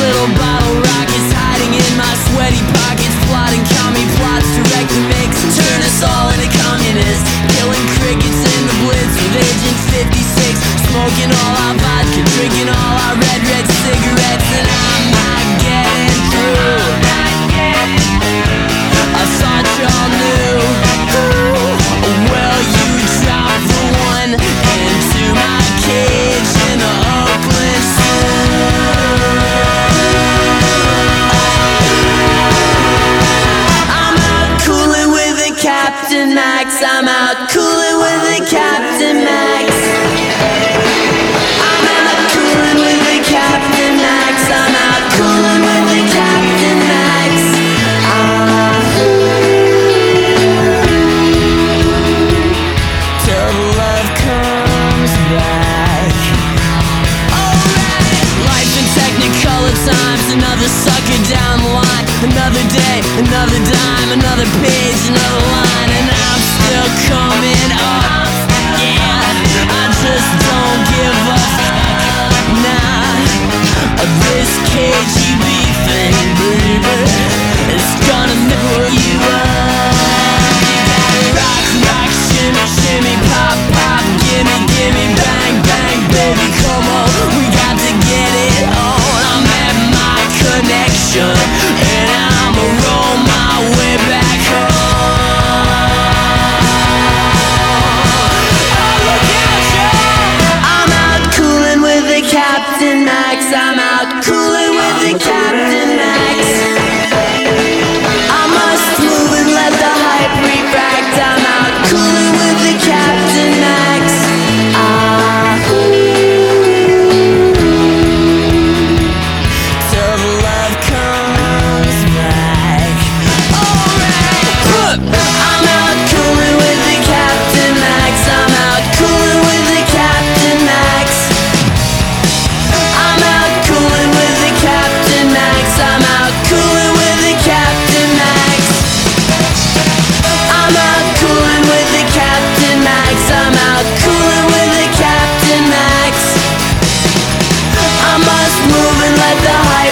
little bottle rockets hiding in my sweaty pockets, plotting commie plots to wreck the mix. Turn us all into communists, killing crickets in the blitz with Agent 56, smoking all our. Another day, another dime, another page, another line. the high